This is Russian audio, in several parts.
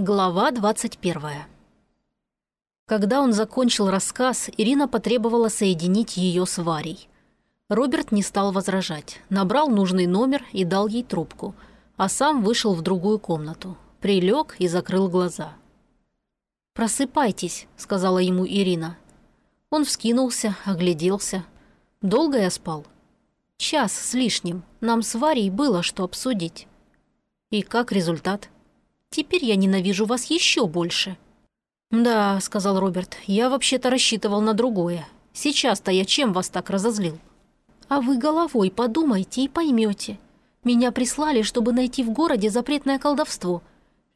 Глава 21. Когда он закончил рассказ, Ирина потребовала соединить ее с Варей. Роберт не стал возражать, набрал нужный номер и дал ей трубку, а сам вышел в другую комнату, прилег и закрыл глаза. «Просыпайтесь», — сказала ему Ирина. Он вскинулся, огляделся. «Долго я спал?» «Час с лишним. Нам с Варей было что обсудить». «И как результат?» Теперь я ненавижу вас еще больше». «Да», — сказал Роберт, — «я вообще-то рассчитывал на другое. Сейчас-то я чем вас так разозлил?» «А вы головой подумайте и поймете. Меня прислали, чтобы найти в городе запретное колдовство.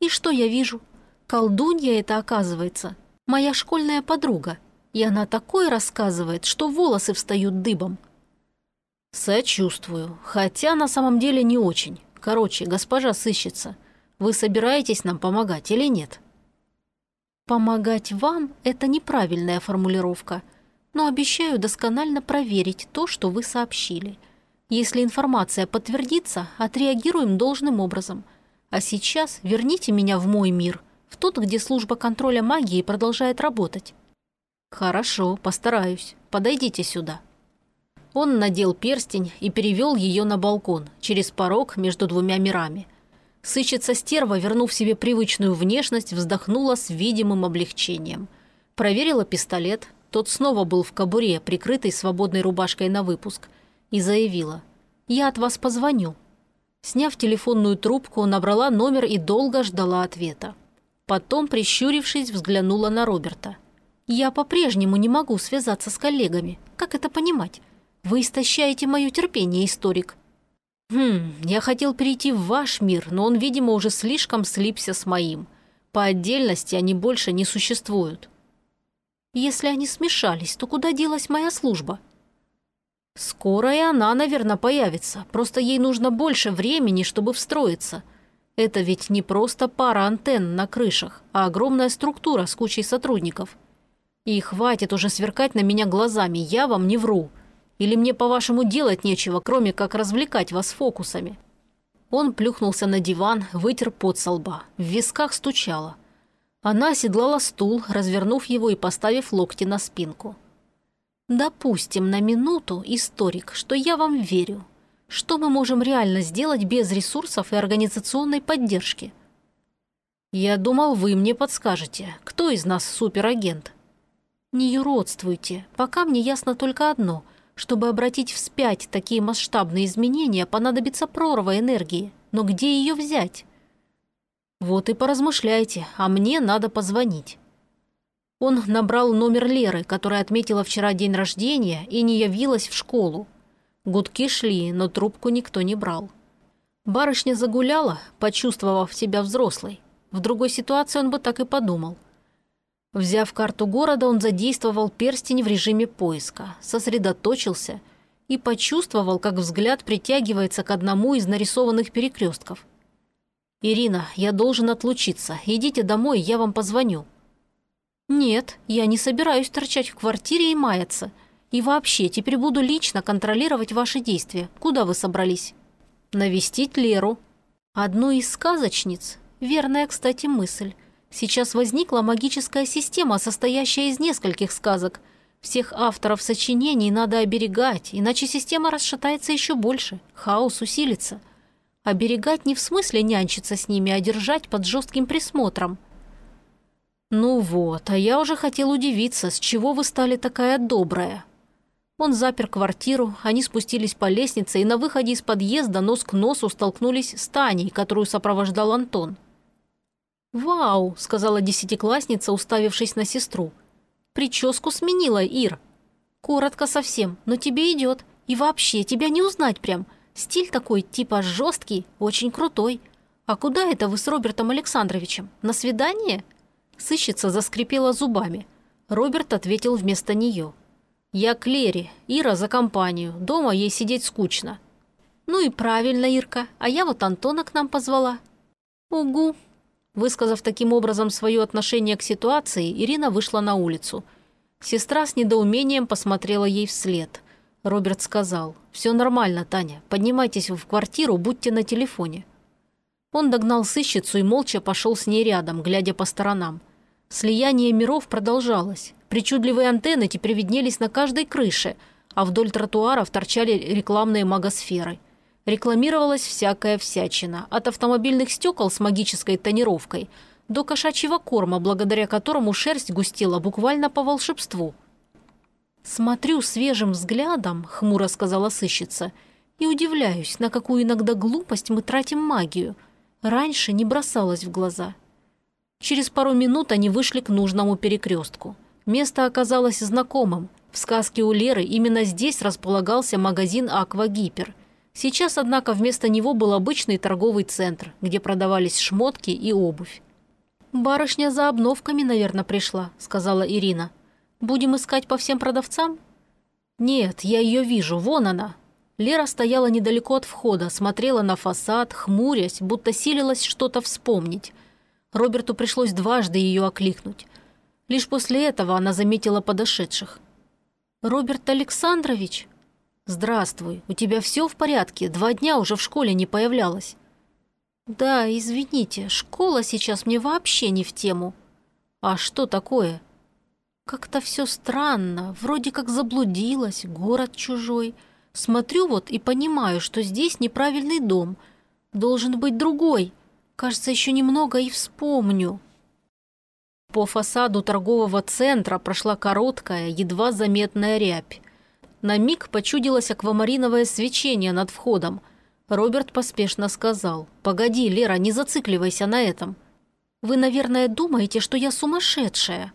И что я вижу? Колдунья это, оказывается, моя школьная подруга. И она такое рассказывает, что волосы встают дыбом». «Сочувствую. Хотя на самом деле не очень. Короче, госпожа сыщется. Вы собираетесь нам помогать или нет?» «Помогать вам – это неправильная формулировка, но обещаю досконально проверить то, что вы сообщили. Если информация подтвердится, отреагируем должным образом. А сейчас верните меня в мой мир, в тот, где служба контроля магии продолжает работать». «Хорошо, постараюсь. Подойдите сюда». Он надел перстень и перевел ее на балкон, через порог между двумя мирами. Сыщица стерва, вернув себе привычную внешность, вздохнула с видимым облегчением. Проверила пистолет, тот снова был в кобуре, прикрытый свободной рубашкой на выпуск, и заявила «Я от вас позвоню». Сняв телефонную трубку, набрала номер и долго ждала ответа. Потом, прищурившись, взглянула на Роберта. «Я по-прежнему не могу связаться с коллегами. Как это понимать? Вы истощаете мое терпение, историк. «Хм, я хотел перейти в ваш мир, но он, видимо, уже слишком слипся с моим. По отдельности они больше не существуют». «Если они смешались, то куда делась моя служба?» «Скоро и она, наверное, появится. Просто ей нужно больше времени, чтобы встроиться. Это ведь не просто пара антенн на крышах, а огромная структура с кучей сотрудников. И хватит уже сверкать на меня глазами, я вам не вру». Или мне, по-вашему, делать нечего, кроме как развлекать вас фокусами?» Он плюхнулся на диван, вытер пот со лба. В висках стучало. Она оседлала стул, развернув его и поставив локти на спинку. «Допустим на минуту, историк, что я вам верю. Что мы можем реально сделать без ресурсов и организационной поддержки?» «Я думал, вы мне подскажете, кто из нас суперагент?» «Не юродствуйте. Пока мне ясно только одно. Чтобы обратить вспять такие масштабные изменения, понадобится прорва энергии. Но где ее взять? Вот и поразмышляйте, а мне надо позвонить. Он набрал номер Леры, которая отметила вчера день рождения и не явилась в школу. Гудки шли, но трубку никто не брал. Барышня загуляла, почувствовав себя взрослой. В другой ситуации он бы так и подумал – Взяв карту города, он задействовал перстень в режиме поиска, сосредоточился и почувствовал, как взгляд притягивается к одному из нарисованных перекрестков. «Ирина, я должен отлучиться. Идите домой, я вам позвоню». «Нет, я не собираюсь торчать в квартире и маяться. И вообще, теперь буду лично контролировать ваши действия. Куда вы собрались?» «Навестить Леру». «Одну из сказочниц? Верная, кстати, мысль. Сейчас возникла магическая система, состоящая из нескольких сказок. Всех авторов сочинений надо оберегать, иначе система расшатается еще больше, хаос усилится. Оберегать не в смысле нянчиться с ними, а держать под жестким присмотром. «Ну вот, а я уже хотел удивиться, с чего вы стали такая добрая?» Он запер квартиру, они спустились по лестнице и на выходе из подъезда нос к носу столкнулись с Таней, которую сопровождал Антон. «Вау!» – сказала десятиклассница, уставившись на сестру. «Прическу сменила, Ир. Коротко совсем, но тебе идет. И вообще, тебя не узнать прям. Стиль такой, типа жесткий, очень крутой. А куда это вы с Робертом Александровичем? На свидание?» Сыщица заскрипела зубами. Роберт ответил вместо нее. «Я к Лере, Ира за компанию. Дома ей сидеть скучно». «Ну и правильно, Ирка. А я вот Антона к нам позвала». «Угу», Высказав таким образом свое отношение к ситуации, Ирина вышла на улицу. Сестра с недоумением посмотрела ей вслед. Роберт сказал, «Все нормально, Таня. Поднимайтесь в квартиру, будьте на телефоне». Он догнал сыщицу и молча пошел с ней рядом, глядя по сторонам. Слияние миров продолжалось. Причудливые антенны теперь виднелись на каждой крыше, а вдоль тротуаров торчали рекламные магосферы. Рекламировалась всякая всячина, от автомобильных стекол с магической тонировкой до кошачьего корма, благодаря которому шерсть густела буквально по волшебству. «Смотрю свежим взглядом», — хмуро сказала сыщица, «и удивляюсь, на какую иногда глупость мы тратим магию. Раньше не бросалось в глаза». Через пару минут они вышли к нужному перекрестку. Место оказалось знакомым. В сказке у Леры именно здесь располагался магазин «Аквагипер». Сейчас, однако, вместо него был обычный торговый центр, где продавались шмотки и обувь. «Барышня за обновками, наверное, пришла», – сказала Ирина. «Будем искать по всем продавцам?» «Нет, я ее вижу, вон она». Лера стояла недалеко от входа, смотрела на фасад, хмурясь, будто силилась что-то вспомнить. Роберту пришлось дважды ее окликнуть. Лишь после этого она заметила подошедших. «Роберт Александрович?» «Здравствуй. У тебя все в порядке? Два дня уже в школе не появлялась». «Да, извините, школа сейчас мне вообще не в тему». «А что такое?» «Как-то все странно. Вроде как заблудилась, город чужой. Смотрю вот и понимаю, что здесь неправильный дом. Должен быть другой. Кажется, еще немного и вспомню». По фасаду торгового центра прошла короткая, едва заметная рябь. На миг почудилось аквамариновое свечение над входом. Роберт поспешно сказал, «Погоди, Лера, не зацикливайся на этом. Вы, наверное, думаете, что я сумасшедшая?»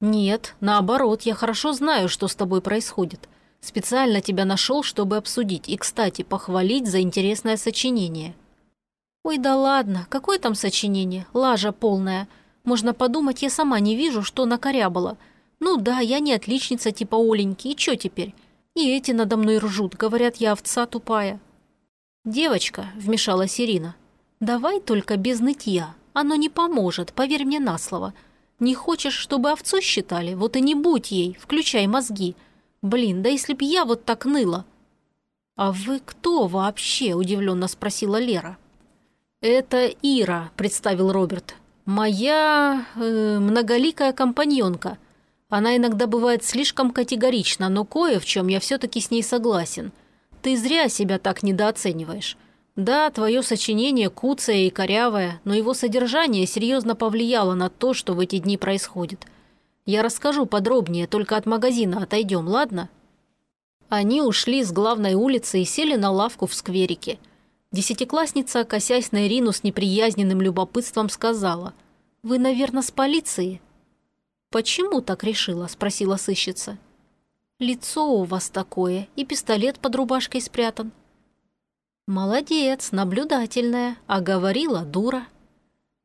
«Нет, наоборот, я хорошо знаю, что с тобой происходит. Специально тебя нашел, чтобы обсудить и, кстати, похвалить за интересное сочинение». «Ой, да ладно, какое там сочинение? Лажа полная. Можно подумать, я сама не вижу, что накорябала. Ну да, я не отличница типа Оленьки, и чё теперь? И эти надо мной ржут, говорят, я овца тупая». «Девочка», – вмешалась Ирина, – «давай только без нытья. Оно не поможет, поверь мне на слово. Не хочешь, чтобы овцу считали? Вот и не будь ей, включай мозги. Блин, да если б я вот так ныла». «А вы кто вообще?» – удивленно спросила Лера. «Это Ира», – представил Роберт. «Моя э, многоликая компаньонка. Она иногда бывает слишком категорична, но кое в чем я все-таки с ней согласен. Ты зря себя так недооцениваешь. Да, твое сочинение куцое и корявое, но его содержание серьезно повлияло на то, что в эти дни происходит. Я расскажу подробнее, только от магазина отойдем, ладно?» Они ушли с главной улицы и сели на лавку в скверике – Десятиклассница, косясь на Ирину с неприязненным любопытством, сказала. «Вы, наверное, с полиции?» «Почему так решила?» – спросила сыщица. «Лицо у вас такое, и пистолет под рубашкой спрятан». «Молодец, наблюдательная, а говорила дура».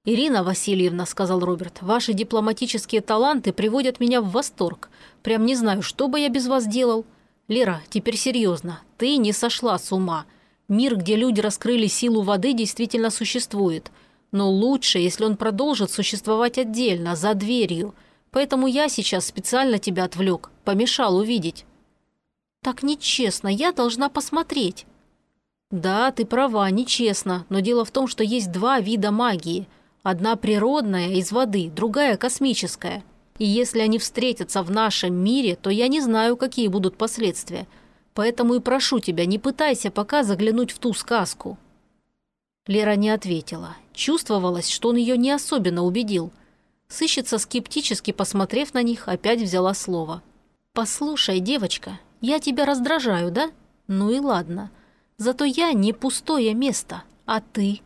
«Ирина Васильевна», – сказал Роберт, – «ваши дипломатические таланты приводят меня в восторг. Прям не знаю, что бы я без вас делал. Лера, теперь серьезно, ты не сошла с ума. Мир, где люди раскрыли силу воды, действительно существует. Но лучше, если он продолжит существовать отдельно, за дверью. Поэтому я сейчас специально тебя отвлек, помешал увидеть». «Так нечестно, я должна посмотреть». «Да, ты права, нечестно, но дело в том, что есть два вида магии. Одна природная, из воды, другая космическая. И если они встретятся в нашем мире, то я не знаю, какие будут последствия. Поэтому и прошу тебя, не пытайся пока заглянуть в ту сказку». Лера не ответила. Чувствовалось, что он ее не особенно убедил. Сыщица, скептически посмотрев на них, опять взяла слово. «Послушай, девочка, я тебя раздражаю, да? Ну и ладно. Зато я не пустое место, а ты.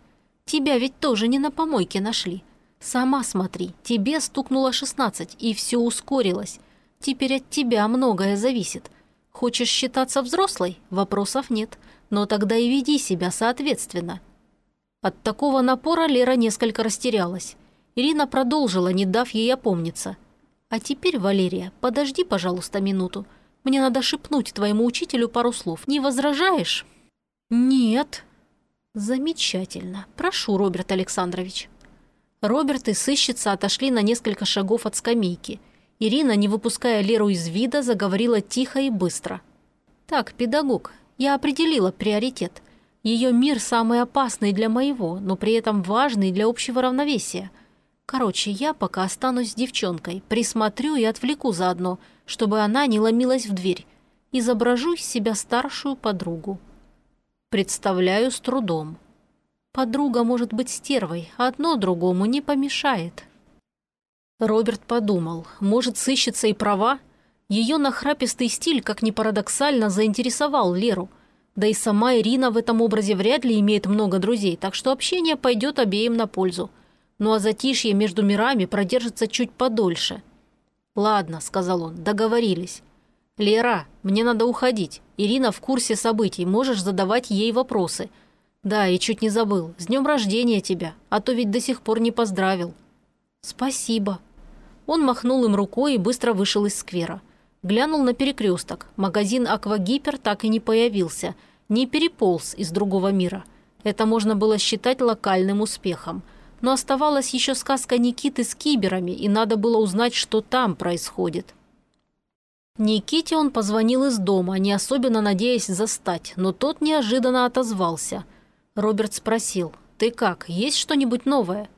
Тебя ведь тоже не на помойке нашли. Сама смотри, тебе стукнуло 16, и все ускорилось. Теперь от тебя многое зависит. Хочешь считаться взрослой? Вопросов нет. Но тогда и веди себя соответственно. От такого напора Лера несколько растерялась. Ирина продолжила, не дав ей опомниться. «А теперь, Валерия, подожди, пожалуйста, минуту. Мне надо шепнуть твоему учителю пару слов. Не возражаешь?» «Нет». «Замечательно. Прошу, Роберт Александрович». Роберт и сыщица отошли на несколько шагов от скамейки. Ирина, не выпуская Леру из вида, заговорила тихо и быстро. «Так, педагог, я определила приоритет. Ее мир самый опасный для моего, но при этом важный для общего равновесия. Короче, я пока останусь с девчонкой, присмотрю и отвлеку заодно, чтобы она не ломилась в дверь. Изображу из себя старшую подругу. Представляю с трудом. Подруга может быть стервой, одно другому не помешает. Роберт подумал, может, сыщется и права? Ее нахрапистый стиль, как ни парадоксально, заинтересовал Леру. Да и сама Ирина в этом образе вряд ли имеет много друзей, так что общение пойдет обеим на пользу. Ну а затишье между мирами продержится чуть подольше. «Ладно», — сказал он, — «договорились. «Лера, мне надо уходить. Ирина в курсе событий, можешь задавать ей вопросы». «Да, и чуть не забыл. С днем рождения тебя, а то ведь до сих пор не поздравил». «Спасибо». Он махнул им рукой и быстро вышел из сквера. Глянул на перекресток. Магазин «Аквагипер» так и не появился. Не переполз из другого мира. Это можно было считать локальным успехом. Но оставалась еще сказка Никиты с киберами, и надо было узнать, что там происходит. Никите он позвонил из дома, не особенно надеясь застать, но тот неожиданно отозвался. Роберт спросил, «Ты как, есть что-нибудь новое?»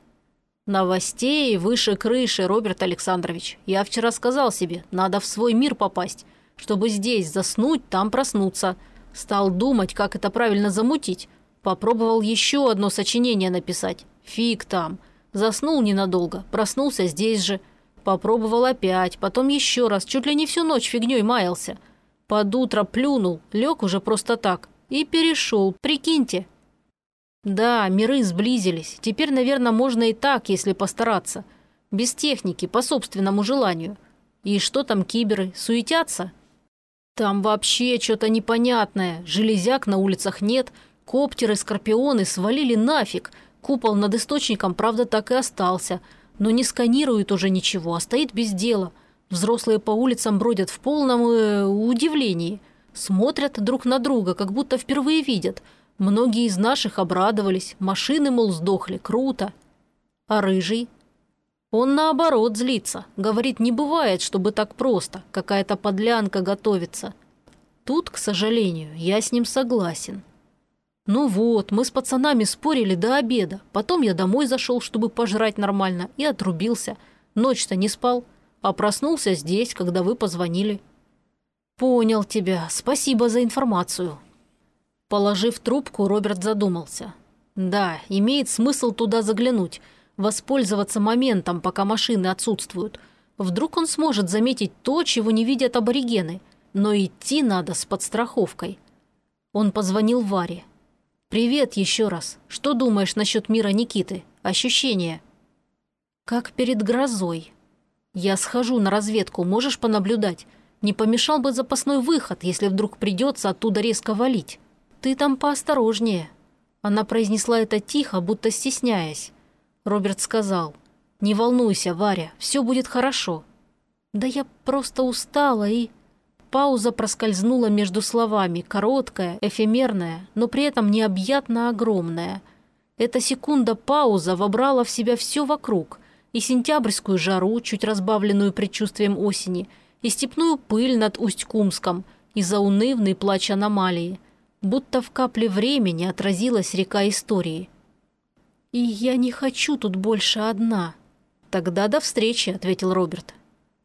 «Новостей выше крыши, Роберт Александрович. Я вчера сказал себе, надо в свой мир попасть. Чтобы здесь заснуть, там проснуться. Стал думать, как это правильно замутить. Попробовал еще одно сочинение написать. Фиг там. Заснул ненадолго, проснулся здесь же. Попробовал опять, потом еще раз, чуть ли не всю ночь фигней маялся. Под утро плюнул, лег уже просто так. И перешел, прикиньте. Да, миры сблизились. Теперь, наверное, можно и так, если постараться. Без техники, по собственному желанию. И что там киберы, суетятся? Там вообще что-то непонятное. Железяк на улицах нет, коптеры, скорпионы свалили нафиг. Купол над источником, правда, так и остался – но не сканирует уже ничего, а стоит без дела. Взрослые по улицам бродят в полном э, удивлении. Смотрят друг на друга, как будто впервые видят. Многие из наших обрадовались. Машины, мол, сдохли. Круто. А рыжий? Он наоборот злится. Говорит, не бывает, чтобы так просто. Какая-то подлянка готовится. Тут, к сожалению, я с ним согласен. Ну вот, мы с пацанами спорили до обеда. Потом я домой зашел, чтобы пожрать нормально, и отрубился. Ночь-то не спал, а проснулся здесь, когда вы позвонили. Понял тебя. Спасибо за информацию. Положив трубку, Роберт задумался. Да, имеет смысл туда заглянуть, воспользоваться моментом, пока машины отсутствуют. Вдруг он сможет заметить то, чего не видят аборигены. Но идти надо с подстраховкой. Он позвонил Варе. «Привет еще раз. Что думаешь насчет мира Никиты? Ощущения?» «Как перед грозой. Я схожу на разведку, можешь понаблюдать. Не помешал бы запасной выход, если вдруг придется оттуда резко валить. Ты там поосторожнее». Она произнесла это тихо, будто стесняясь. Роберт сказал, «Не волнуйся, Варя, все будет хорошо». «Да я просто устала и...» Пауза проскользнула между словами, короткая, эфемерная, но при этом необъятно огромная. Эта секунда-пауза вобрала в себя все вокруг, и сентябрьскую жару, чуть разбавленную предчувствием осени, и степную пыль над Усть-Кумском, и заунывный плач аномалии. Будто в капле времени отразилась река истории. «И я не хочу тут больше одна». «Тогда до встречи», — ответил Роберт.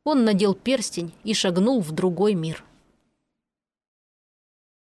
Он надел перстень и шагнул в другой мир.